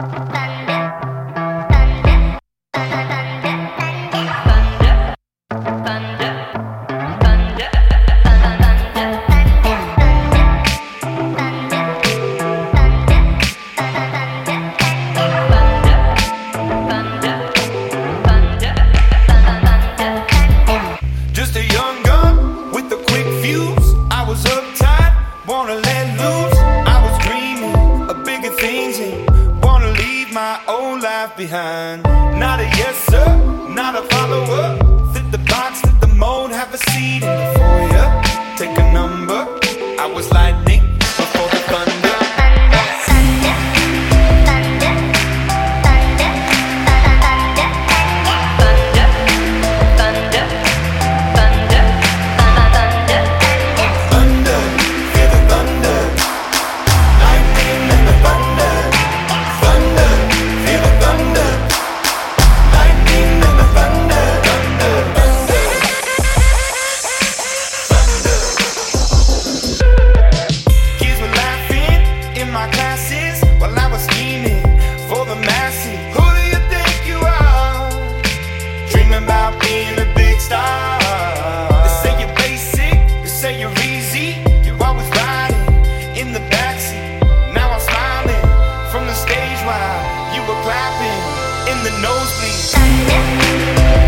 Uh-huh. my old life behind. Not a yes, sir, not a follower. my classes while I was scheming for the masses. Who do you think you are? Dreaming about being a big star. They say you're basic, they say you're easy. You're always riding in the backseat. Now I'm smiling from the stage while you were clapping in the nosebleed.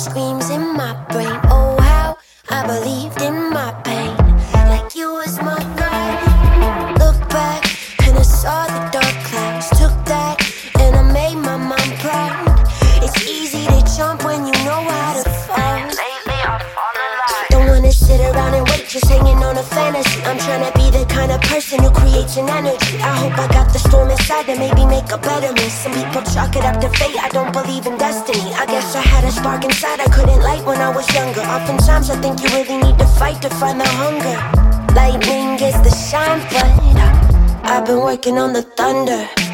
screams in my brain. Oh, how I believed in my pain, like you was my God. Look back and I saw the dark clouds. Took that and I made my mom proud. It's easy to jump when you know how to fall. Just hanging on a fantasy. I'm trying to be the kind of person who creates an energy. I hope I got the storm inside to maybe make a better me. Some people chalk it up to fate. I don't believe in destiny. I guess I had a spark inside I couldn't light when I was younger. Oftentimes I think you really need to fight to find the hunger. Lightning gets the shine, but I've been working on the thunder.